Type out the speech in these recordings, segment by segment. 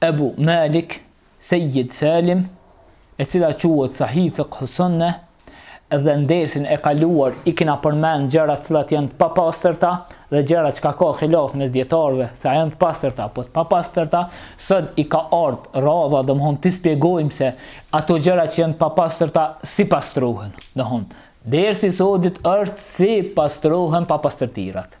Ebu Malik Sejid Selim, e cila quhet Sahih Fiqh Sunne, dhe n'dersin e kaluar i kena përmend gjëra të cilat janë të papastërta dhe gjëra që ka khilof mes dijetarëve, se janë të pastërta apo të papastërta, sot i ka ardh radha, domthon t'i shpjegojmë se ato gjëra që janë të papastërta si pastrohen. Domthon, dersi sodit është si pastrohen papastërtirat.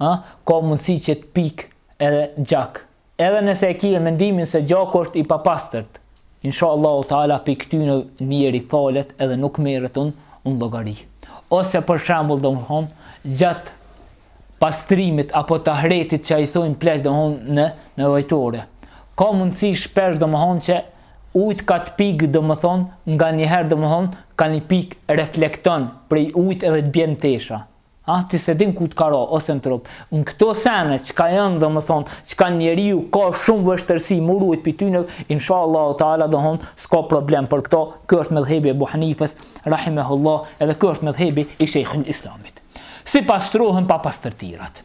ë ka mundësi që të pikë edhe gjak edhe nëse e kije mendimin se gjaku është i papastërt inshallahu taala prej këtyne njeri falet edhe nuk merret n'llogari ose për shembull domthon gjat pastrimit apo tahretit që i thojnë pleqt domthon në në nevojtore ka mundësi shpesh domthon që ujt ka të pik domthon nga një herë domthon ka një pik reflekton prej ujt edhe të bjen n'tesha Ah ti s'e din ku të ka ra ose në trup. Në këto sene çka janë domethënë, çka njeriu ka shumë vështërsi m'u rujt prej tyne, inshallahu teala domthon s'ka problem për këto, ky është medhhebi i Ebu Hanifes, rahimehullah, edhe ky është medhhebi i Shejhul Islamit. Si pastrohen papastërtirat?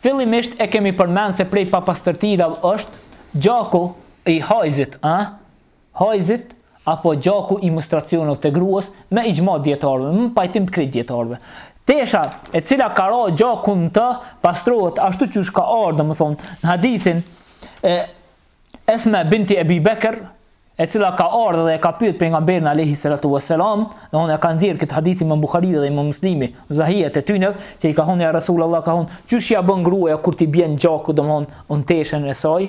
Fillimisht e kemi përmend se prej papastërtirave është gjaku i hajzit, a? hajzit apo gjaku i menstruacioneve të gruas me ixhma dijetarëve me pajtim të krejt dijetarëve tesha e cila ka ra gjaku në të pastrohet ashtu qysh ka ardhur domethënë në hadithin e Esma binti Ebi Bekr e cila ka ardhur dhe e ka pyet pejgamberin alayhi salatu wasalam domethënë e ka nxjerr këtë hadith imam Buhariu dhe imam Muslimi n'sahihat e tyne që i ka thonë ja Rasulullah ka thonë qysh ia bën gruaja kur t'i bjen gjaku domethënë n'teshen e saj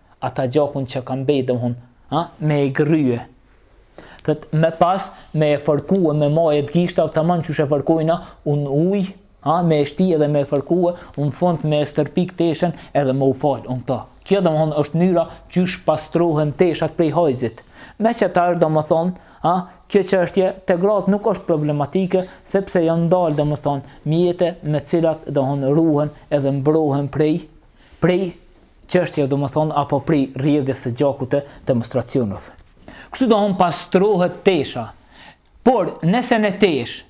Ata gjakun që ka mbet domethënë, a? me e gërry. Thotë, më pas me e fërku me maje të gishtav, tamam qysh e fërkojna, n'uj, a? me e shti edhe me e fërku, n'fund me e stërpik teshen edhe me u falë n'ta. Kjo domethënë është mënyra qysh pastrohen teshat prej hajzit. Megjithëse tash domethënë, a? kjo çështje te gratë nuk është problematike, sepse janë dalë domethënë mjete me t'cilat domethënë ruhen edhe mbrohen prej, prej Çështjes domethënë apo prej rrjedhjes së gjakut të menstruacioneve. Kështu domethënë pastrohet tesha. Por nëse në tesh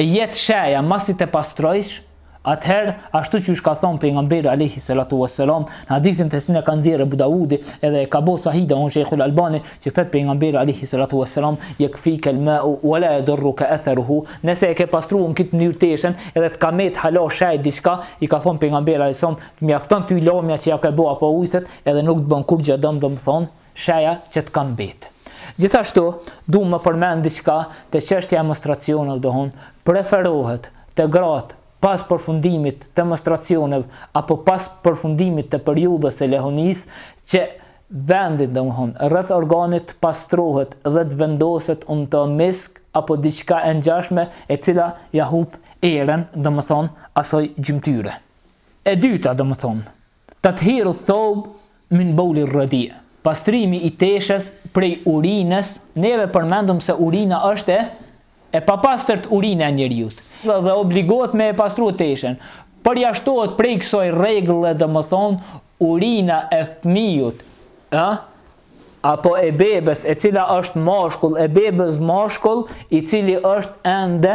jet sheja masi ta pastrojsh, atëherë ashtu qysh ka thënë pejgamberi alayhi salatu wassalam, në hadithin të cilin e ka nxjerrë Abu Daudi edhe e ka bo sahih domethënë Sheikhul Albani, që thot pejgamberi alayhi salatu wassalam, yakfika al-ma'u wa la yadurruka atharuhu, nëse e ke pastruar në këtë mënyrë teshën, edhe të ka met hala shej diçka, i ka thënë pejgamberi alayhi salam, Mjafton ty larja që ja ke bo apo ujt edhe nuk të bën kurrgjë dëm domthon shenja që të ka mbet. Gjithashtu du më përmend diçka te çështja e menstruacionev domthon preferohet te gratë pas përfundimit të menstruacionev apo pas përfundimit të periudhës së lehonisë që vendi domthon rreth organit të pastrohet dhe të vendoset në të misk apo diçka e ngjashme e cila ja hup erën domthon asoj gjymtyre. E dyta, domethënë, Tathiru thewb min bewli rradi, pastrimi i teshes prej urinës, neve e përmendëm se urina është e e papastërt urina e njeriut, dhe obligohet me e pastru teshen, përjashtohet prej kësaj rregulle domethënë urina e fëmijut, ë, apo e bebes e cila është mashkull e bebes mashkull i cili është ende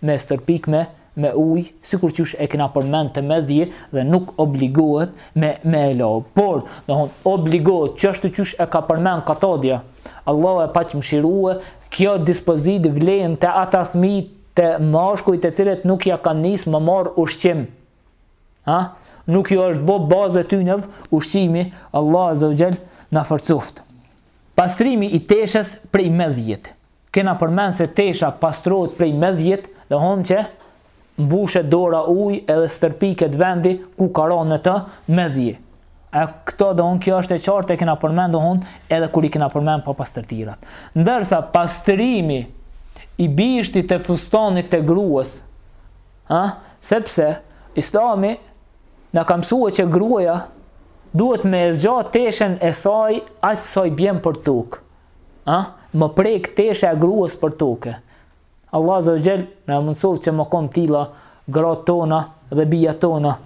me stërpikme me ujë, sikur qysh e kena përmend te medhiu dhe nuk obligohet me me e la. Por, do thonë, obligohet që ashtu qysh e ka përmend Katadja, Allahu e pastë mëshirue, kjo dispozit vlen te ata fmi të mashkuj të cilët nuk ja kanë nisë me marrë ushqim. Ha? Nuk ju është bo bazë e tynev ushqimi, Allah azza wa jall na forcoftë. Pastrimi i teshes prej medhijit. Kena përmend se tesha pastrohet prej medhijit, do thonë që mbushet dora ujë edhe stërpiket vendi ku ka ra në të medhiu. E këtu do thonë kjo është e qartë e kena përmend do thonë edhe kur i kena përmend papastërtirat. Ndërsa pastrimi i bishtit të fustanit të gruas, ha, sepse Islami na ka mësuar që gruaja duhet me zgjatë teshen e saj aq sa i bjen për tokë. A? Me prek tesha e gruas për toke. Allah Azza wa Jall na mundësoftë që me kon të tilla gratë tona dhe bijat tona.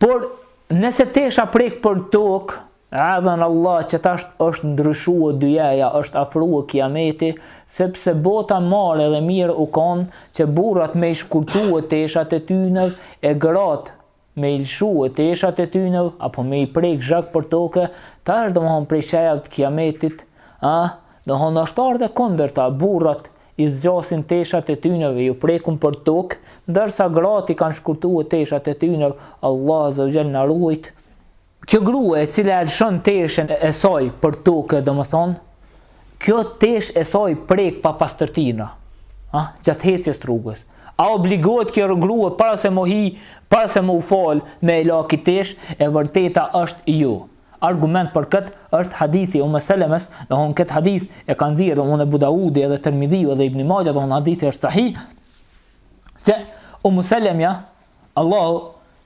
Por nëse tesha prek për tokë, subhan Allah që tash është ndryshuar dynjaja, është afruar kiameti, sepse e mbarë dhe mirë u kon që burrat me i shkurtua teshat e tyne e gratë me i lshue teshat e tyne apo me i prek zhag për toke tash domthon prej shejave të kiametit a domthon është ardh e kundërta burrat i zgjasin teshat e tyne ju prekun për tok ndërsa gratë i kanë shkurtue teshat e tyne Allah azza wa jall na ruajt Kjo grua e cila e lshon teshen e saj për tokë domethënë kjo teshë e saj prek papastërtina a gjatë ecjes rrugës a obligohet kjo grua para se me hi para se me u fal me e la këtë teshë e vërteta është jo argument për këtë është hadithi i Umm Selemes domethënë këtë hadith e ka nxjerrë domethënë Abu Daudi edhe Tirmidhiu edhe Ibn Majah domethënë hadithi është sahih që Umm Selemja Allahu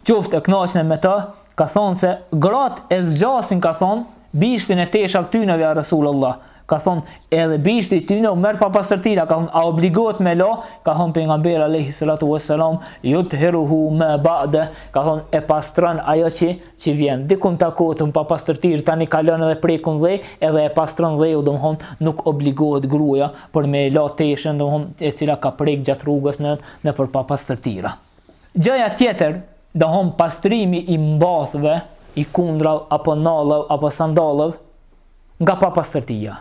qoftë e kënaqne me të, ka thonë se gratë e zgjasin ka thonë bishtin e teshav tyneve ja Resulullah, ka thon edhe bishti i tyne u merr papastërtira ka thon a obligohet me la ka thon pejgamberi alayhi salatu wassalam yuthiruhu ma ba'da ka thon e pastron ajo që që vjen dikun takohet me papastërtirë tani kalon edhe prek n'dhe edhe e pastron dheu domthon nuk obligohet gruaja për me la teshën domthon e cila ka prek gjatë rrugës në nëpër papastërtira gjëja tjetër domthon pastrimi i mbathëve i kundrav apo nallav apo sandallev nga papastërtia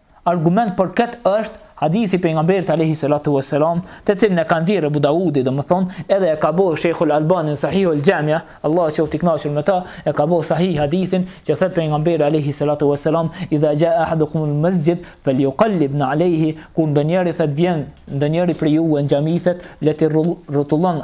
Argument për këtë është hadithi i pejgamberit alayhi salatu vesselam, të cilin e ka nxjerrë Abu Daudi, domethënë, edhe e ka bo Sheikhul Albani në Sahihul Jamia, Allahu qoftë i kënaqur me ta, e ka bo sahih hadithin që thot pejgamberi alayhi salatu vesselam, "Idha jaa ahadukum al-masjid falyuqallib na'layhi", kur ndonjëri thot vjen ndonjëri prej juve në xhami thot, le të rrotullon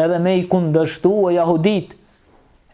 edhe me i kundërshtu jahudit,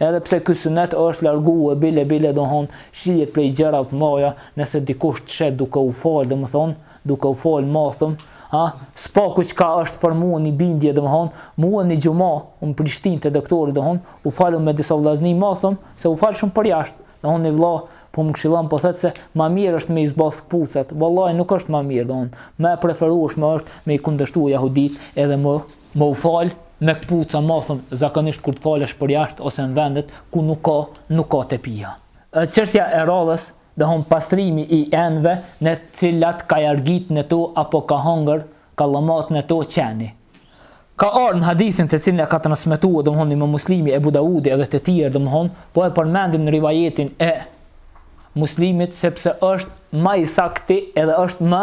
edhe pse ky sunet është largu e bile bile domthon shihet prej gjerave të mdhaja, nëse dikush të sheh duke u falë domethonë, duke u falë mathëm, a, s'pa ku qka është për mua një bindje domethonë, mua një xhuma, unë n'Prishtinë te doktori domthon, u falëm me disa vllazni mathëm, se u falshim përjashtë, domthon një vla, po më këshilon po thotë se ma mirë është me i zbath këpucat, vallahi nuk është ma mirë, domthon, ma e preferushme është me i kundërshtu jahudit edhe më, Me u fal me këpuca mathëm zakonisht kur të falesh përjashtë ose në vendet ku nuk ka, nuk ka tepiha. Çështja e radhës, domthon pastrimi i enëve në të cilat ka jargit në to apo ka hongër ka llomat në to qeni. Ka ardhë në hadithin të cilin e ka transmetue domthon imam Muslimi Ebu Daudi edhe të tjerë domthon po e përmendim në rivajetin e Muslimit sepse është ma i sakti edhe është më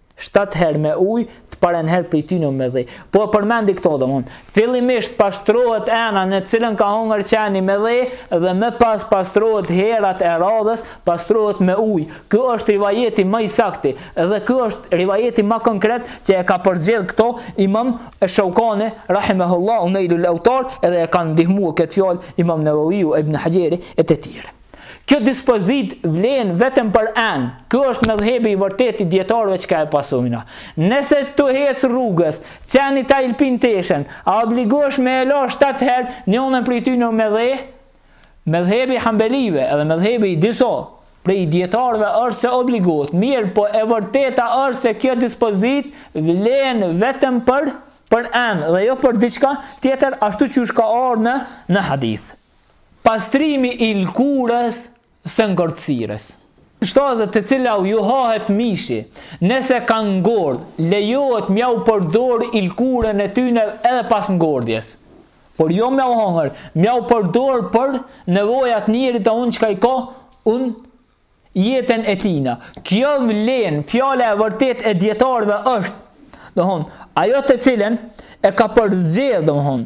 Shtatë herë me ujë, të parën herë prej tyne me dhe. Po e përmendi këto domthon. Fillimisht pastrohet ena në të cilën ka hongër qeni me dhe dhe më pas pastrohet herat e radhës, pastrohet me ujë. Ky është rivajeti më i sakti dhe ky është rivajeti më konkret që e ka përzgjedh këto imam esh-Shaukani, rahimehullah, n'Nejlul Autar edhe e ka ndihmu këtë fjalë imam Neveviu Ibn Haxheri e të tjerë. Kjo dispozitë vlen vetëm për enë. Ky është medhhebi i vërtetë i dijetarëve çka e pasojna. Nëse tu ec rrugës, qeni ta lëpin teshen, a obligohesh me e la shtatë herë njënën prej tyne me dhe? Medhhebi i Hambelive edhe medhhebi i disa prej dijetarëve është se obligohet. Mirëpo e vërteta është se kjo dispozitë vlen vetëm për për enë dhe jo për diçka tjetër ashtu qysh ka ardh në në hadith. Pastrimi i lëkurës së ngordhësirës. Shtazët të cilave ju hahet mishi, nëse kanë ngordhë, lejohet me jau përdor lëkurën e tyne edhe pas ngordhjes. Por jo me jau hongër, me jau përdor për nevojat njerit domthon çka i ka në jetën e tina. Kjo vlen, fjala e vërtetë e dijetarëve është, domthon, ajo të cilën e ka përzgjedh, domthon,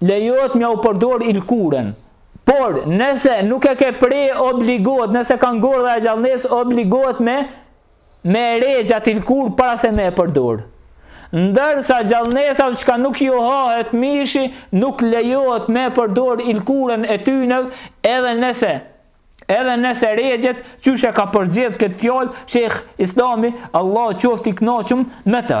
Lejohet me jau përdor lkurën. Por, nëse nuk e ke pre, obligohet, nëse ka ngordh ajo gjallesë, obligohet me me regj atë lkurë para se me e përdor. Ndërsa gjallesave çka nuk ju hahet mishi, nuk lejohet me e përdor lkurën e tyne edhe nëse edhe nëse regjet qysh e ka përzgjedh këtë fjalë shejhul islami Allah qoftë i knaqun me të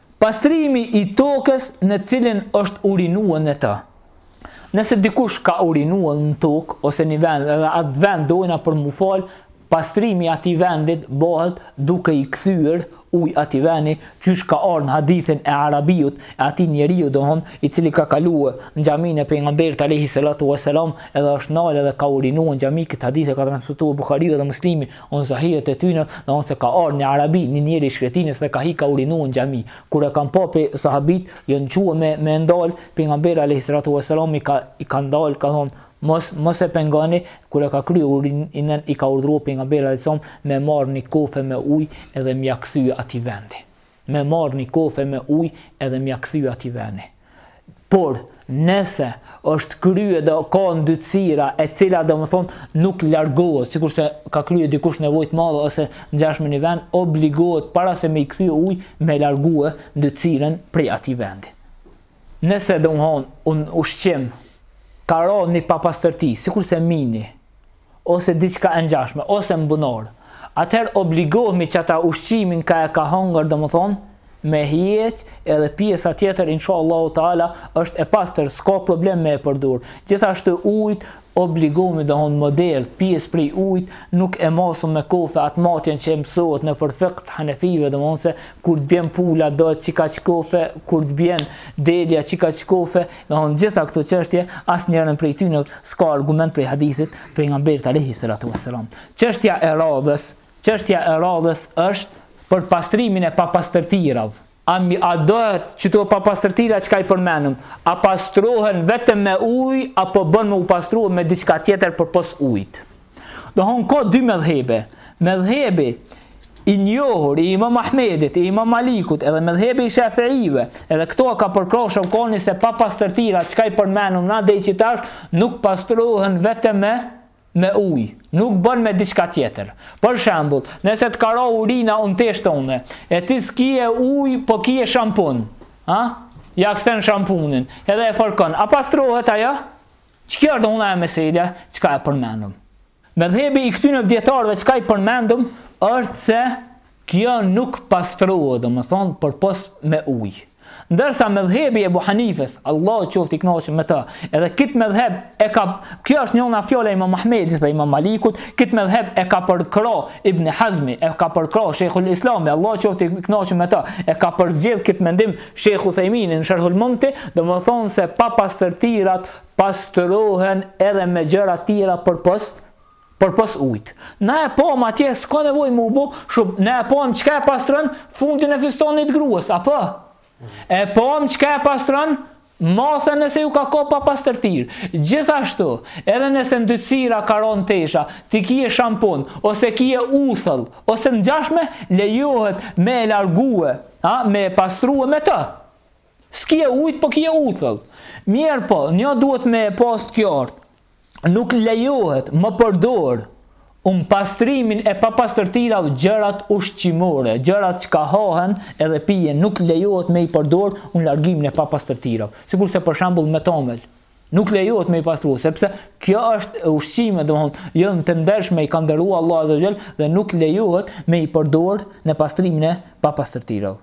Pastrimi i tokës në cilën është urinuar në të. Nëse dikush ka urinuar në tokë ose në një vend edhe në atë vend dojna për m'u falë, pastrimi i atij vendit bëhet duke i kthyer ujë atij vendi, qysh ka ardhë në hadithin e Arabiut, e atij njeriut domthon, i cili ka kalue në xhaminë e pejgamberit alejhi salatu ue selam, edhe është nalë edhe ka urinuar në xhami, këtë hadith e ka transmetue Buhariu dhe Muslimi, Në sahihet e tyne, domthon se ka ardh ni arabi ni njeri i shkretinës dhe ka hi ka urinu në xhami. Kur e kan pa sahabët, jon çue me me e ndal, pejgamberi alejhi salatu ue selam i ka i ka ndal ka thon, mos mos e pengoni, kur e ka krye urinën i ka urdhërue pejgamberi alejhi salam me marr ni kofe me ujë edhe me ja kthye atij vendi. me marrë një kofe me ujë edhe mja kthy atij vendi. Por, nëse është krye do ka ndytësira e cila do më thonë nuk largohet, sikurse ka krye dikush nevojë t'madhe ose ngjashme në një vend, obligohet para se me i kthy ujë me largue ndytësirën prej atij vendi. Nëse do më thonë në ushqim, ka ra një papastërti, sikurse mini, ose diçka e ngjashme, ose në bunor, atëherë obligohemi që atë ushqimin ka e ka hongër do me thonë, me hjek edhe pjesa tjetër insha Allahu Teala është e pastër, s'ka problem me e përdor. Gjithashtu ujt obligohemi domthon me derdh pjesë prej ujt nuk e masim me kofe atë matjen që e mësohet në fikh t'hanefive domthon se kur të bjen pula duhet qikaq kofe, kur të bjen delja qikaq kofe, Domthon gjitha këto çështje asnjërin prej tyre s'ka argument prej hadithit të pejgamberit alejhi salatu ue selam. Çështja e radhës, çështja e radhës është për pastrimin e papastërtirave. A mi a duhet qëto papastërtira çka i përmenëm, a pastrohen vetëm me ujë, apo bën me u pastrue me diçka tjetër përpos ujt. Domethon ka dy medhhebe. Medhhebi i njohur i Imam Ahmedit, i Imam Malikut, edhe medhhebi i Shafiive, edhe këto e ka përkrah Shevkani se papastërtirat, çka i përmendëm na deri qitash, nuk pastrohen vetëm me me ujë, nuk bën me diçka tjetër. Për shembull, nëse të ka ra urina n'tesha tona, e ti s'kie ujë, po kie shampun. Ha? Ia kthen shampunin, edhe e fërkon. A pastrohet ajo? Çka është n'ajo meselja çka e përmendëm. Medhhebi i këtyre dijetarëve çka i përmendëm është se kjo nuk pastrohet, domethënë përpos me ujë. Ndërsa medhhebi i Ebu Hanifes, Allahu qoftë i kënaqur me të, edhe këtë medhheb e ka, kjo është një nga fjala e Imam Ahmedit dhe Imam Malikut, këtë medhheb e ka përkro Ibn Hazmi, e ka përkro Sheikhul Islami, Allahu qoftë i kënaqur me të, e ka përzgjedh këtë mendim Shejh Uthejmini në Sherhul Mumti, domethënë se papastërtirat pastrohen edhe me gjëra tjera përpos përpos ujt. Na e pamë atje, s'ka nevojë me u bo, shumë, na e pamë çka e pastron fundin e fistonit gruas, apo? E pamë çka e pastron mathen nëse ju ka ra papastërti. Gjithashtu, edhe nëse ndytësira ka ra n'tesha, ti kie shampun, ose kie uthull, ose ngjashme, lejohet me e largue A, me e pastrue me të. S'kie ujt, po kie uthull. Mirëpo, njo duhet me e pas të qartë. Nuk lejohet me përdorë në pastrimin e papastërtirav gjërat ushqimore, gjërat çka hahen edhe pihen, nuk lejohet me i përdorë në largimin e papastërtirav. Sikurse për shembull me tamel, Nuk lejohet me i pastru, sepse kjo është ushqime, domethon, jonë të ndershme i ka nderue Allahu azze ue xhel, dhe nuk lejohet me i përdor në pastrimin e papastërtirav.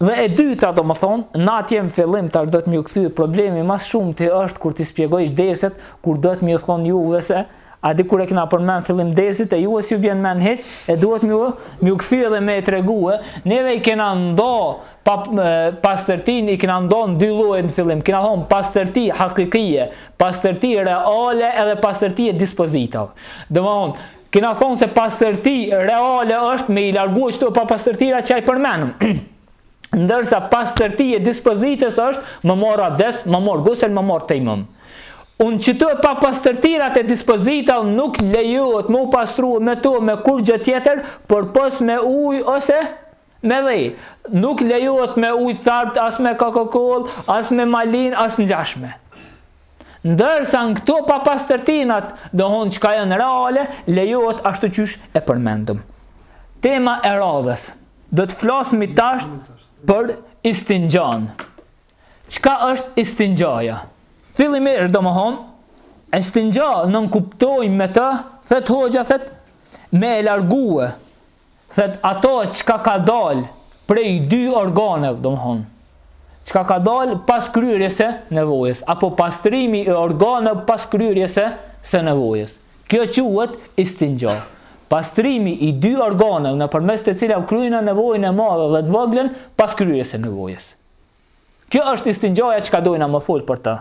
Dhe e dyta, domethonë, na atje në fillim tash dohet m'ju kthy problemi ma s'shumti është kur t'i shpjegojsh derset, kur dohet m'ju thonë juve se, A di kur e kena përmen n'fillim t'dersit e ju as s'ju bjen n'men hiç e duhet m'ju m'ju kthy edhe me e tregue neve i kena nda pa, pastërtinë i kena nda në dy lloje në fillim kena thonë pastërti hakikije pastërti reale edhe pastërti e dispozitav dhe më thonë kena thonë se pastërti reale është me i largue qëto papastërtira çka i përmenëm ndërsa pastërti e dispozitës është me marr abdes, me marr gusël, me marr tejemum. N'qëto papastërtirat e dispozitav nuk lejohet me u pastrue me to me kurgjë tjetër, përpos me uj ose me dhe. Nuk lejohet me uj t'thartë as me kokakollë, as me malin, as ngjashme. Ndërsa në këto papastërtirat, domethon çka janë reale, lejohet ashtu qysh e përmendëm. Tema e radhës. Do të flasmi tash për istinxhan. Çka është istinxhaja? Fillimisht domethon, istinxha nënkuptojmë me të, thotë hoxha thotë me e largue. Thotë ato çka ka dal prej dy organeve, domethon. Çka ka dal pas kryerjes së nevojës apo pastrimi i organeve pas kryerjes së nevojës. Kjo quhet istinxha. Pastrimi i dy organeve nëpërmes të cilave kryejna nevojën e madhe dhe të voglen pas kryerjes së nevojës. Kjo është istinxhaja çka dojna me fol për të.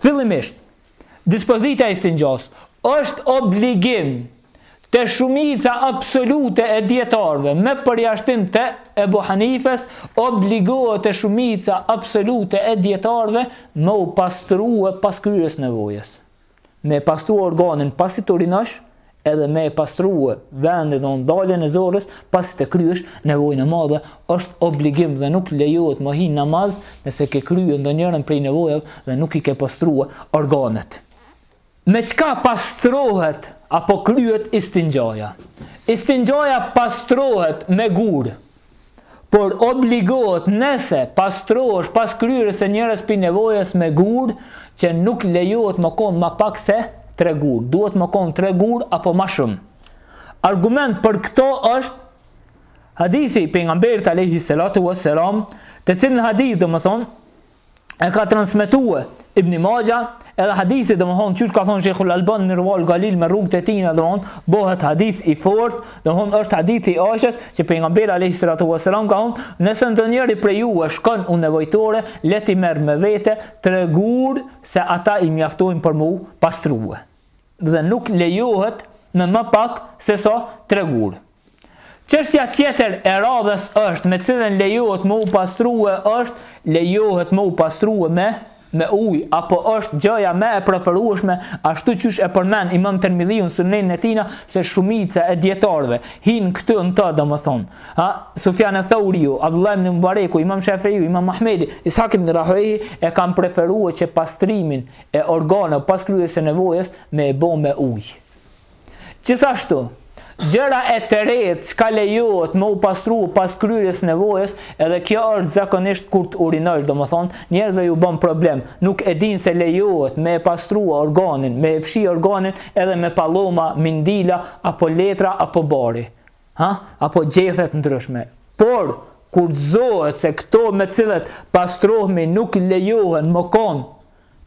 Fillimisht, dispozita e istinxhas është obligim te shumica absolute e dijetarëve me përjashtim të Ebu Hanifes obligohet te shumica absolute e dijetarëve me u pastrue pas kryerjes nevojës. me e pastrua organin pasi të urinosh, edhe me e pastrua vendin domethon daljen e zorrës pasi të kryesh nevojën e madhe, është obligim dhe nuk lejohet me hi n'namaz nëse ke krye ndonjërën prej nevojave dhe nuk i ke pastrua organet. Me çka pastrohet apo kryet istinxhaja? Istinxhaja pastrohet me gurë, por obligohet nëse pastrohesh pas kryerjes së njërës prej nevojës me gurë që nuk lejohet me kon ma pak se tre gurë duhet me kon tre gurë apo ma shumë argument për këto është hadithi i pejgamberit alejhi salatu wassalam të cilin hadith domethënë e ka transmetue Ibn Majah edhe hadithi domethonë qysh ka thonë Shejhul Albani në Irvaul Galil me rrugët e tina domethonë bohet hadith i fortë domethonë është hadith i Aishes që pejgamberi alejhi salatu wassalam ka thonë nëse ndonjëri prej juve shkon në nevojtore le t'i merr me vete tre gurë se ata i mjaftojnë për m'u pastrue dhe nuk lejohet me ma pak sesa tre gurë Çështja tjetër e radhës është me cilën lejohet me u pastrue është lejohet me u pastrue me me ujë apo është gjëja më e preferueshme ashtu qysh e përmend Imam Tirmidhiu në Sunenin e tij se shumica e dijetarëve hin këtu në të domethonë Sufjan eth-Theuriu Abdullah ibn Mubareku Imam Shafiu Imam Ahmedi Ishaq ibn Rahuje e kanë preferuar që pastrimin e organeve pas kryerjes së nevojës me e bo me ujë Gjithashtu, gjëra e tretë çka lejohet me u pastru pas kryerjes së nevojës, edhe kjo është zakonisht kur të urinojsh, domethonë, njerëzve iu bën problem, nuk e dinë se lejohet me e pastru organin, me e fshi organin edhe me paloma, mindila, apo letra, apo bari, ha, apo gjethe të ndryshme. Por, kushtëzohet se këto me të cilat pastrohmi nuk lejohen me konë,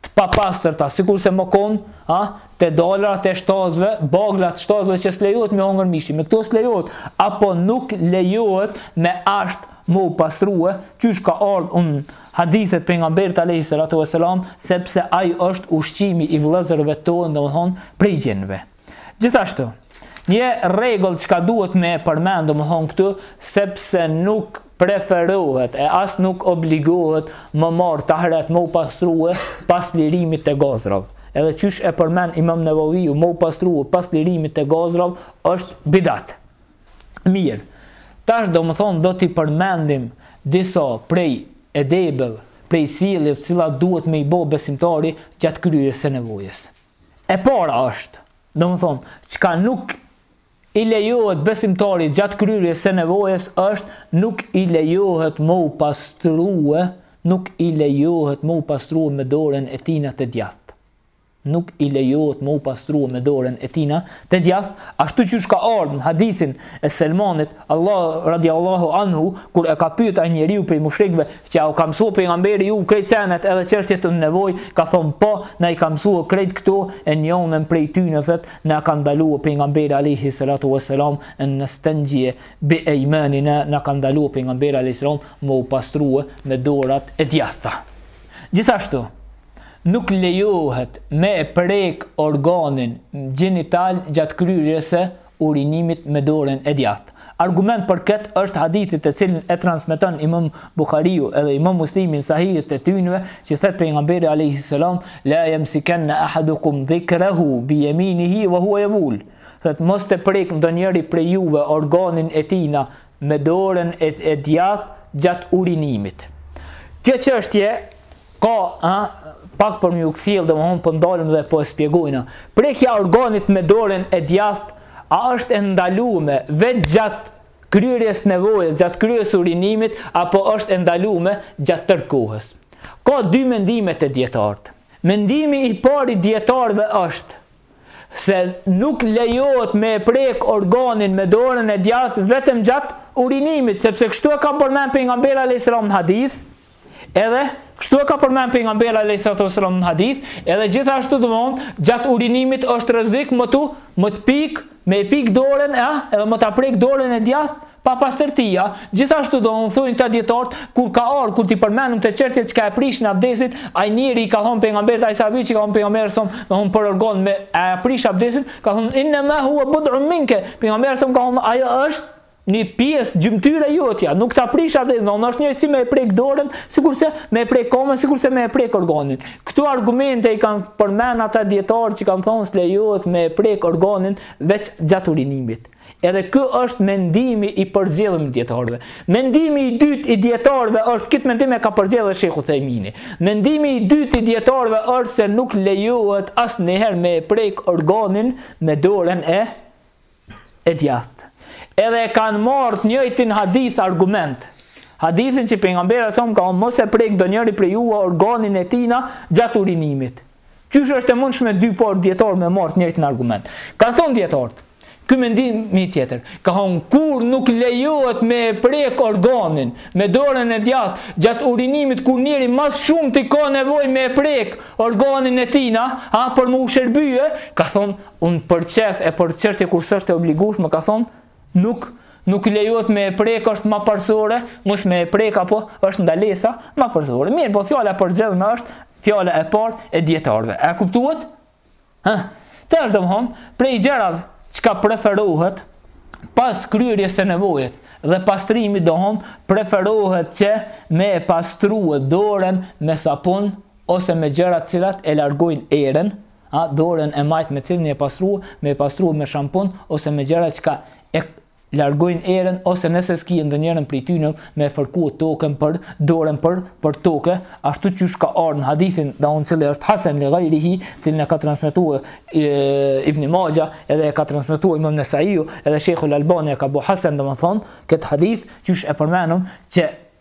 të papastërta, sikurse me konë, a, të dalurat e shtazëve, baglat shtazëve që s'lejohet me ju hongër mishi, me këto s'lejohet, apo nuk lejohet me asht me u pastrue, qysh ka ardhë në hadithet e pejgamberit alejhi salatu ve selam, sepse ai është ushqimi i vëllezërve tonë, domethonë, prej xhinve. Gjithashtu, një rregull çka duhet me e përmend domthon këtu, sepse nuk preferohet e as nuk obligohet me marrë tahret me u pastrue pas lirimit të gazrave. Edhe qysh e përmend Imam Neveviu, me u pastrue pas lirimit të gazrave është bidat. Mirë. Tash domethonë do t'i përmendim disa prej edebeve, prej sjelljeve të cilat duhet me i bo besimtari gjatë kryerjes së nevojës. E para është, domethënë, çka nuk i lejohet besimtarit gjatë kryerjes së nevojës është nuk i lejohet me u pastrue, nuk i lejohet me u pastrue me dorën e tina të djathtë. Nuk i lejohet me u pastrue me dorën e tina të djathtë, ashtu qysh ka ardhë në hadithin e Selmanit Allah radiallahu anhu kur e ka pyet ai njeriu prej mushrikëve që a ju ka mësuar pejgamberi juj krejt senet edhe çështjet e nevojës ka thon po na i ka mësuar krejt këto e njonën prej tyne thotë na ka ndaluar pejgamberi alayhi salatu wasalam an nastanjiya bi aymanina na ka ndaluar pejgamberi alayhi salam me u pastrue me dorat e djathta gjithashtu nuk lejohet me e prek organin gjenital gjatë kryerjes së urinimit me dorën e djathtë. Argument për këtë është hadithi të cilin e transmeton Imam Buhariu edhe Imam Muslimi në Sahihët e tynve, që thotë pejgamberi alejhi selam, La yamsikanna ahadukum dhakarahu bi yaminihi wa huwa yabul, thotë mos të prekë ndonjëri prej juve organin e tina me dorën e djathtë gjatë urinimit. Kjo çështje Ka, ha, pak për me e kthjellë domethon po ndalem dhe po e shpjegojna. Prekja organit me dorën e djathtë, a është e ndalume, veç gjatë kryerjes së nevojës, gjatë kryerjes së urinimit, apo është e ndalume gjatë tërë kohës. Ka dy mendime te dijetarët. Mendimi i parë i dijetarëve është, se nuk lejohet me e prekë organin me dorën e djathtë vetëm gjatë urinimit, sepse kështu e ka përmend pejgamberi alejhi selam në hadith, Edhe kështu e ka përmend pejgamberi alayhi salatu wasallam në hadith, edhe gjithashtu domethonë, gjatë urinimit është rrezik me tu, me të pik, me e pik dorën, a, edhe me ta prek dorën e djathtë papastërtia. Gjithashtu domethonë këta dijetarët, kur ka ardhur kur t'i përmendim çështjet çka e prishin abdesin, ai njeri i ka thon pejgamberit ai sahabi që i ka thon pejgamberit alayhi salam, do thon për organ me e prish abdesin, ka thon inna ma huwa bud'un minka. Pejgamberi alayhi salam ka thon ai është Një pjesë gjymtyre jotja, nuk ta prish abdesin, është njëjt si me e prek dorën, sikurse me e prek komën, sikurse me e prek organin. Këto argumente i kanë përmend ata dietarë që kanë thonë se lejohet me e prek organin veç gjatë urinimit. Edhe ky është mendimi i përzgjedhëm i dietarëve. Mendimi i dytë i dietarëve është këtë mendim e ka përzgjedhë Shejh Uthejmini. Mendimi i dytë i dietarëve është se nuk lejohet asnjëherë me e prek organin me dorën e e djathtë. Edhe e kanë marrë të njëjtin hadith argument. Hadithin që pejgamberi alejhi selam ka thon mos e prek ndonjëri prej ju organin e tina gjatë urinimit. Qysh është e mundshme dy palë dietar me marr të njëjtin argument. Kan thon dietart. Ky mendimi tjetër. Ka thon kur nuk lejohet me e prek organin me dorën e djathtë gjatë urinimit kur njeri ma së shumti ka nevojë me e prek organin e tina, a për më u shërbye, ka thon Hon për qef e për qertje kur s'është i obligueshëm ka thonë, nuk, nuk lejohet me e prek është ma parësore mos me e prek apo është ndalesa ma parësore. Mirë, po fjala e përzgjedhme është fjala e parë e dietarëve. A kuptuat? Ha, tash domethon, prej gjërave çka preferohet, pas kryerjes së nevojës dhe pastrimit domethon, preferohet që me e pastru dorën me sapun ose me gjëra të cilat e largojnë erën, A dorën e majtë me të cilën e pastron, me e pastrua me shampon ose me gjëra çka e largojnë erën ose nëse s'ki ndonjërën prej tyne me fërku tokën për dorën për për toke, ashtu qysh ka ardhur në hadithin domethon i cili është hasen li gajrihi, të cilin e ka transmetuar Ibn Maxheh edhe e ka transmetuar Imam Nesaiu, edhe Shejhul Albani e ka bo hasen domethënë këtë hadith qysh e përmendëm që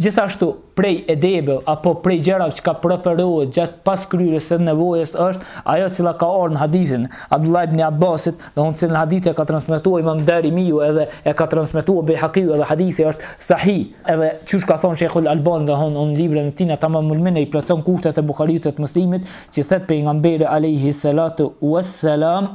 Gjithashtu, prej edhebe apo prej gjërave çka preferohet gjatë pas kryerjes së nevojës është ajo e cila ka ardhur në hadithin Abdullah ibn Abbasit, domethonë të cilin hadith e ka transmetuar Imam Darimiu edhe e ka transmetuar Bejhakiu edhe hadithi është sahih, edhe qysh ka thënë Shejhul Albani domethonë në librin e tina Temamul Minne i plotëson kushtet e Buhariut e të Muslimit, që thot pejgamberi alejhi salatu ve selam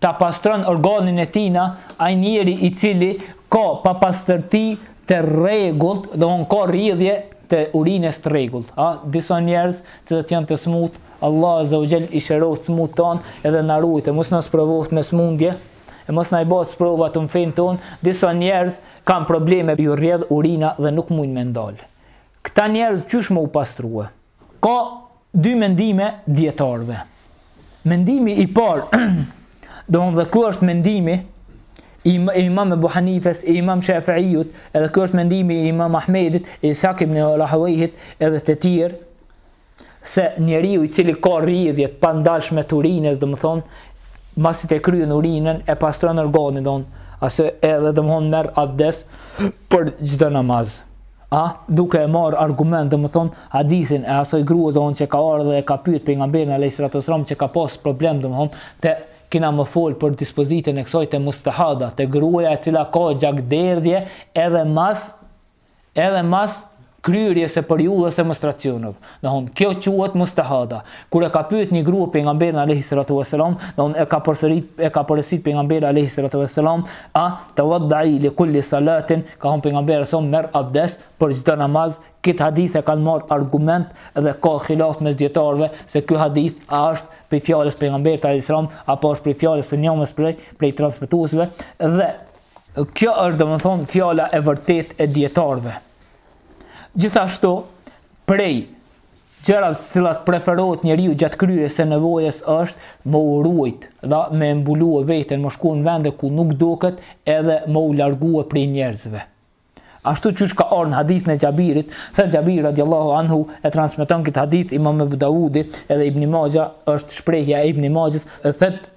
ta pastron organin e tina, ai njeri i cili ka papastërti të rregullt, domethon ka rridhje të urinës të rregullt. Ha, disa njerëz që domethon janë të smut, Allahu azze ve xhel i shëroft t'smutt ton edhe na ruajt e mos na sprovoft me smundje, e mos na i bëft sprovë fmin ton, disa njerëz kanë probleme ju rrjedh urina dhe nuk mujnë me ndal. Këta njerëz qysh me u pastrua? Ka dy mendime të dijetarëve. Mendimi i parë, domthonë dhe ky është mendimi i Imam Abu Hanifes, i Imam Shafiut, edhe ky është mendimi i Imam Ahmedit, i Ishaq ibn Rahawayhit, edhe të tjerë se njeriu i cili ka rrjedhje të pandalshme të urinës, domthonë masi e kryen urinën e pastron organin, domthonë asë edhe domthonë merr abdes për çdo namaz. A, duke e marrë argument, domethënë, hadithin e asaj grue domethënë që ka ardh dhe e ka pyet pejgamberin alayhis salatu wasalam që ka pas problem domethënë e kina me fol për dispozitën e kësaj te mustahada, te gruaja e cila ka gjakderdhje edhe mas edhe mas kryerjes së periudhës së menstruacioneve. Domthon kjo quhet mustahada. Kur e ka pyet një grua pejgamberin alayhi salatu wasalam, domthon e ka porosit e ka porositë pejgamberi alayhi salatu wasalam, a tawaddai li kulli salatin, ka thon pejgamberi thot merr abdes për çdo namaz. Kit hadith e kanë marr argument dhe ka khilaf mes dijetarëve se ky hadith a është prej fjalës pejgamberit alayhi salam apo është prej fjalës së njënit prej prej transmetuesve dhe kjo është domthon fjala e vërtet e dijetarëve. Gjithashtu Prej gjërave të cilat preferohet njeriu gjatë kryerjes së nevojës është me u ruajt dhe me mbulue veten, me shku në vende ku nuk duket edhe me u largue prej njerëzve. Ashtu qysh ka ardhur në hadithin e Xhabirit, se Xhabiri radiallahu anhu e transmeton këtë hadith Imam Ebu Daudi edhe Ibn Majah është shprehja e Ibn Majës, thotë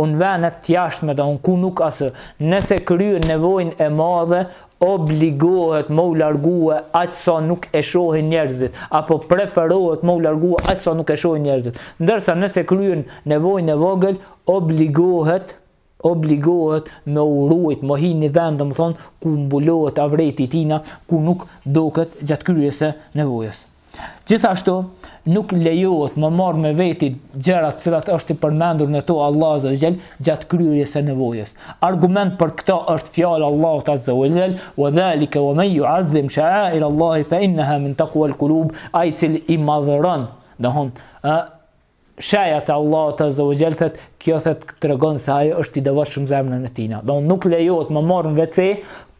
Unë vene t'jashtme domethënë ku nuk asë, nëse kryen nevojnë e madhe, obligohet me u largue aq sa nuk e shohin njerëzit, apo preferohet me u largue aq sa nuk e shohin njerëzit. Ndërsa nëse kryen nevojnë e vogël, obligohet, obligohet me u rujt, me hi në një vend domethënë ku mbulohet avreti i tina, ku nuk doket gjatë kryerjes së nevojës. Gjithashtu, nuk lejohet me marrë me veti gjërat të cilat është i përmendur në to Allah Azza wa Jall gjatë kryerjes së nevojës. Argument për këtë është fjala e Allahut Azza wa Jall, "Wa dhalika wa man yu'azzim sha'air Allah fa innaha min taqwa al-qulub", ai i cili i madhëron, do të thonë, Sheairat e Allahut azza wa jall thet, kjo thet tregon se ai është i devotshëm në zemrën e tina. Do nuk lejohet me marr në WC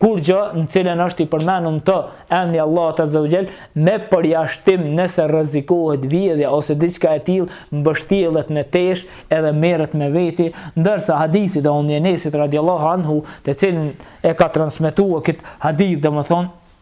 kurrgjë në cilën është i përmendur në të emri i Allahut azza wa jall me përjashtim nëse rrezikohet vjedhja ose diçka e tillë mbështjellet me tesha edhe merret me veti, ndërsa hadithi domethënë i Enesit radiallahu anhu, të cilin e ka transmetuar këtë hadith, domethënë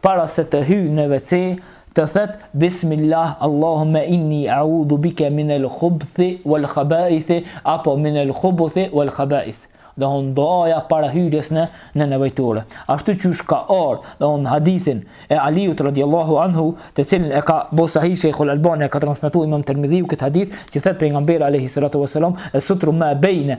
Para se të hyjë në WC, të thotë, Bismillah, Allahumme inni e'udhu bike minel khubthi wal khabaithi, apo minel khubuthi wal khabaith. Domthon duaja para hyrjes në në nevojtore. Ashtu qysh ka ardhur, domthon hadithin e Aliut radiallahu anhu, të cilin e ka bo sahih Shejhul Albani e ka transmetuar Imam Tirmidhiu këtë hadith, që thotë pejgamberi alejhi salatu vesselam, Sitru ma bejne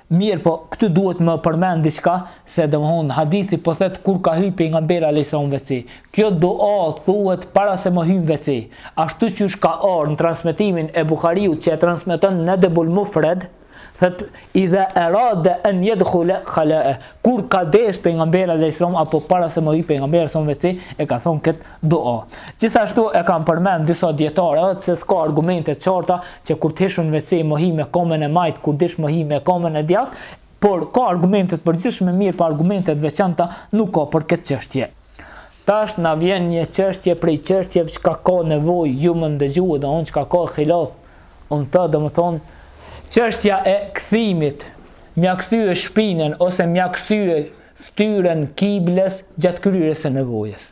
Mirëpo, këtu duhet me përmend diçka, se domthon hadithi po thotë kur ka hyrë pejgamberi alejhi selam në WC. Kjo dua thuhet para se me hy në WC. Ashtu qysh ka ardhur në transmetimin e Buhariut që e transmeton në Edebul Mufred, thotë idha arada an yadkhula khala'a, kur ka deshtë pejgamberi alejhi selam apo para se me hy pejgamberi a.s. në WC, e ka thonë këtë Dua. Gjithashtu e kanë përmend disa dietarë edhe pse s'ka argumente të qarta që kur të hish në WC me hi me komën e majtë kur dilsh me hi me komën e djathtë, por ka argumente të përgjithshme mirëpo argumente të veçanta nuk ka për këtë çështje. Tash na vjen një çështje prej çështjeve çka ka nevojë ju me ndëgjue do unë çka ka khilaf unë ta domethonë çështja e kthimit m'ia kthye shpinën ose m'ia kthye ftyren kibles gjatë kryerjes së nevojës.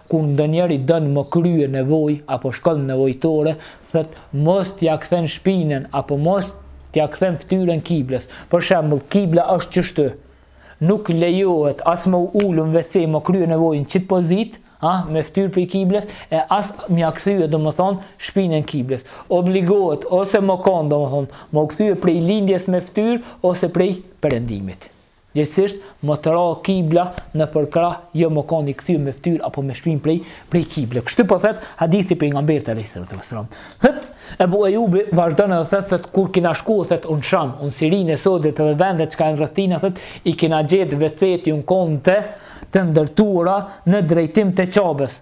Kur ndonjëri don me krye nevojë apo shkon në nevojtore, thotë mos t'ia kthen shpinën apo mos t'ia kthen fytyrën kiblës. Për shembull, kibla është qështu, nuk lejohet as me u ulë në WC me krye nevojën në qit pozitë, a, me fytyrë prej kiblës, e as m'ia kthye, domethënë, shpinën kiblës. Obligohet ose me konë, domethënë, me u kthye prej lindjes me fytyrë ose prej perëndimit. Gjegjësisht, me të ra kibla nëpër krah, jo me kanë i kthyer me fytyrë apo me shpinë prej prej kible. Kështu po thotë hadithi i pejgamberit alejhi salatu ves selam. Thotë Ebu Ejubi vazhdon edhe thotë thotë kur kina shku thotë në Sham, në Sirinë e sodit edhe vendet çka janë rreth tina thotë i kina gjetë WC-të thotë jon konë të të ndërtuara në drejtim të Qabes.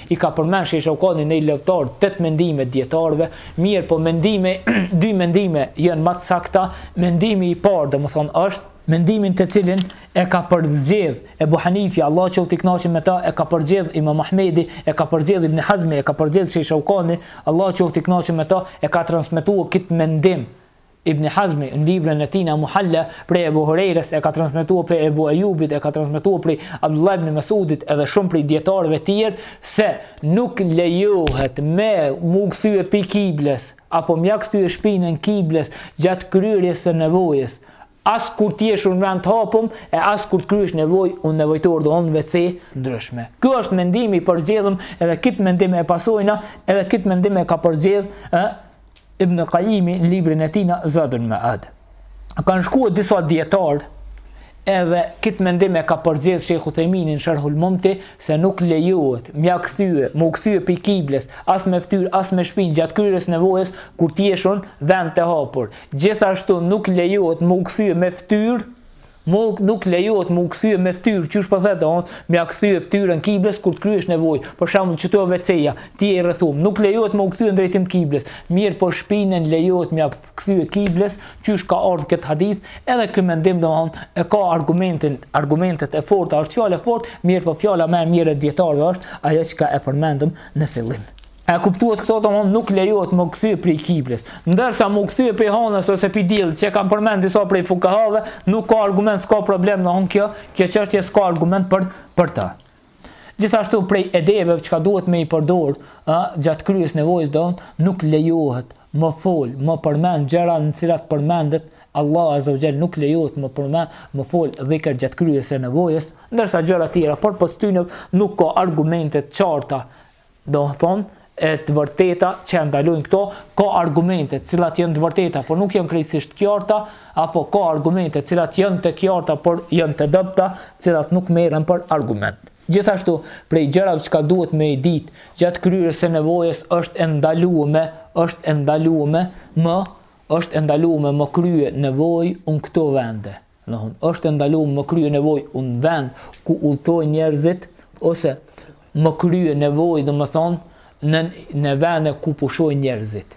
I ka përmend Shejh Sheukani Nejlul Eutar tetë mendime të dijetarëve, mirëpo mendimi, dy mendime janë ma të sakta, mendimi i parë domethënë është, mendimin të cilin e ka përzgjedh Ebu Hanifja, Allahu qoftë i kënaqur me të, e ka përzgjedh Imam Ahmedi, e ka përzgjedh Ibn Hazmi, e ka përzgjedh Shejh Sheukani, Allahu qoftë i kënaqur me të, e ka transmetuar këtë mendim Ibn Hazmi në librin e tina Muhalla prej Ebu Hurejres e ka transmetuar prej Ebu Ejubit e ka transmetuar prej Abdullah ibn Mesudit edhe shumë prej dietarëve të tjerë se nuk lejohet me u kthye pi kibles apo m'ia kthye shpinën kibles gjatë kryerjes së nevojës As kur ti jesh në vend të hapun e as kur të kryesh nevoj në nevojtore domthon WC ndryshe. Ky është mendimi i përzgjedhum edhe kit mendim e pasojna edhe kit mendim e ka përzgjedh ë Ibn Kajimi në librin e tina Zadul Mead. Kan shkue disa dijetar edhe kit mendim e ka përzgjedh Shejh Uthejmini në Sherhul Mumti se nuk lejohet me ja kthye mu kthye pi kibles as me ftyr as me shpin gjatë kryerjes nevojës kur ti jesh në vend të hapur. Gjithashtu nuk lejohet me u kthye me ftyrë, nuk nuk lejohet me u kthye me ftyrë, qysh po the do, me ja kthye ftyrën kibles kur të kryesh nevojë. Për shembull, që të WC-ja, ti je i rrethuar, nuk lejohet me u kthye në drejtim të kibles, mirëpo shpinën lejohet me ja kthye kibles, qysh ka ardhur këtë hadith, edhe ky mendim domthon e ka argumentin, argumentet e forta, është fjalë e fortë, mirëpo fjala më e mirë e dijetarëve është ajo çka e përmendëm në fillim. A kuptuat këto domethonë nuk lejohet me u kthy prej kibles. Ndërsa me u kthy prej honës ose prej dillit që kan përmend disa prej fukahave, nuk ka argument, s'ka problem domethonë kjo, kjo qështje s'ka argument për, për ta. Gjithashtu prej edebeve çka duhet me i përdor a, gjatë kryerjes nevojës domethonë, nuk lejohet me fol, me përmend gjëra në cilat përmendet Allah Azza wa Jall nuk lejohet me përme me fol dhikr gjatë kryerjes së nevojës, ndërsa gjëra tjera, përpos tyne nuk ka argumente të qarta Domethonë, e të vërteta që e ndalojnë këto, ka argumente të cilat janë të vërteta, por nuk janë krejtësisht të qarta, apo ka argumente të cilat janë të qarta, por janë të dobëta, të cilat nuk merren për argument. Gjithashtu, prej gjërave çka duhet me i ditë gjatë kryerjes së nevojës është e ndalume, është e ndalume m është e ndalume me krye nevojë në këto vende. Domethënë, është e ndaluar me krye nevojë në vend ku udhëtojnë njerëzit ose me krye nevojë, domethënë, në në vende ku pushojnë njerëzit.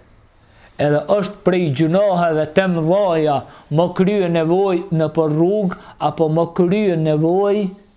Edhe është prej gjynaheve të mdhaja me krye nevojë nëpër rrugë apo me krye nevojë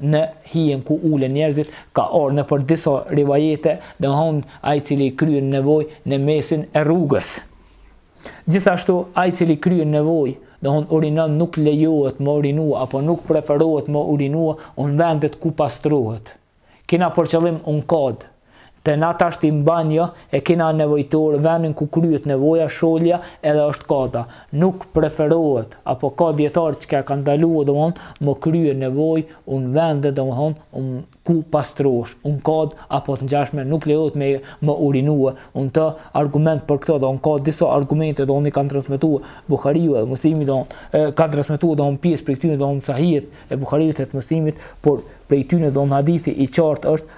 në hijen ku ulen njerëzit, ka ardh nëpër disa rivajete domethonë ai cili kryen nevoj në mesin e rrugës. Gjithashtu, ai cili kryen nevoj, domethonë urinon nuk lejohet me urinua, apo nuk preferohet me urinua, në vendet ku pastrohet. Kina për qëllim në kadë, Te na tashti në banjo e kena nevojtor venin ku kryhet nevoja sholja edhe është kada nuk preferohet apo ka dijetar çka e kan ndaluar domthon me krye nevoj në vende domthon un ku pastrohesh në kad apo të ngjashme nuk lejohet me me urinue në të argument për kto domthon ka disa argumente domthon i kan transmetue Buhariu edhe Muslimi domthon e kan transmetue domthon pjes prej tyne domthon sahihet e Buhariut e të Muslimit por prej tyne domthon hadithi i qart është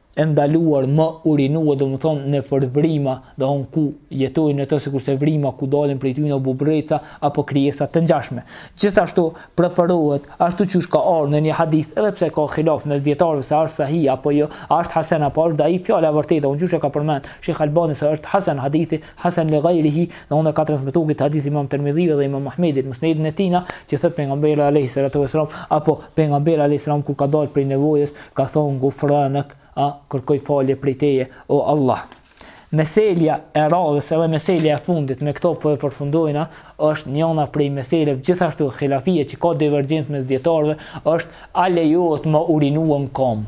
e ndaluar me urinu domethonë nëpër vrima domethon ku jetojnë në të sikurse vrima ku dalin prej tyne bubrreca apo krijesa të ngjashme gjithashtu preferohet ashtu qysh ka ardh në një hadith edhe pse ka khilaf mes dijetarëve se është sahih apo jo është hasen apo është daif fjala e vërtetë asht qysh e ka përmend Shejh Albani se është hasen hadithi Hasan li ghairihi, domethon e ka transmetuar këtë hadith Imam Tirmidhiu dhe Imam Ahmedi te Musnedi i tina, që thotë pejgamberi alejhi salatu vesselam, apo pejgamberi alejhi salam kur ka dalë prej nevojës, ka thonë gufranaka, kërkoj falje prej teje, o Allah. Meselja e radhës edhe meselja e fundit me këtë po e përfundojna është njëna prej meseleve gjithashtu khilafije që ka divergjencë mes dijetarëve është a lejohet me urinu n'kom.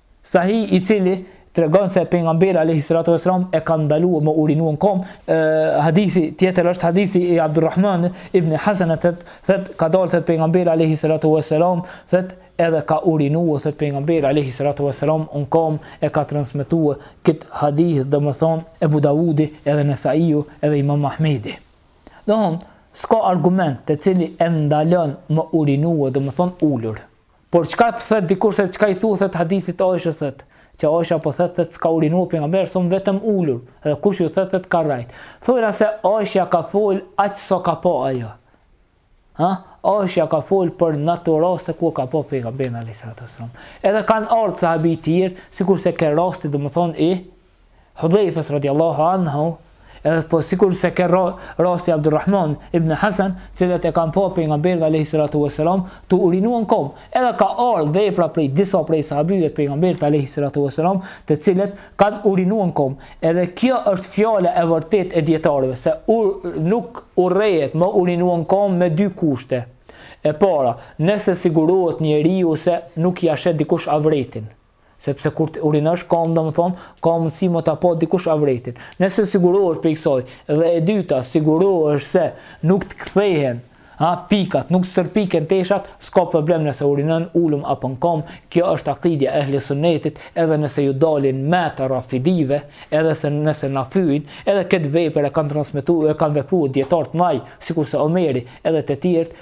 Sahih i cili tregon se pejgamberi alayhi salatu wasalam e ka ndaluar me urinuar n'kom hadithi tjetër është hadithi i Abdulrahman ibn Hasanah thot ka dalë thot pejgamberi alayhi salatu wasalam thot edhe ka urinuar thot pejgamberi alayhi salatu wasalam n'kom e ka transmetuar kët hadith domethën Ebu Davudi edhe Nesaiu edhe Imam Ahmedi domthon s'ka argument i cili e ndalon me urinuar domethën ulur Por çka, thot dikush se çka i thuthet hadithit të Aishës thot, që Aisha po thot se s'ka urinuar pejgamberi thot vetëm ulur, edhe kush ju thot se ka rrejt. Thojna se Aisha ka fol aq sa ka pa ajo. Ha? Aisha ka fol për në ato raste ku ka pa pejgamberin alayhi salatu wasallam. Edhe kanë ardhur sahabi të tjerë, sikurse ke rasti domethën i Hudhejfës radiallahu anhu, edhe po sikurse ke rasti Abdurrahman ibn Hasan, të cilët e kanë pa pejgamberin alejhi salatu vesselam, tu urinu n'kom, edhe ka ardhë vepra prej disa prej sahabive të pejgamberit alejhi salatu vesselam, të cilët kanë urinu n'kom, edhe kjo është fjala e vërtetë e dijetarëve, se ur, nuk urrehet me urinu n'kom me dy kushte, e para, nëse sigurohet njeriu se nuk ia sheh dikush avretin, Sepse kur të urinosh n'kom, domethonë, ka mundësi me ta pa dikush avretin. Nëse sigurohesh prej ksaj, dhe e dyta, sigurohesh se nuk të kthehen, ha, pikat, nuk të stërpiken teshat, s'ka problem nëse urinon ulun apo në kom, kjo është akidja e ehli sunetit, edhe nëse iu dalin mentë rafidive, edhe se nëse na fyjnë, edhe këtë vepër e kanë transmetu, e kanë vepru dijetartë mdhaj, sikurse Omeri, edhe të tjertë,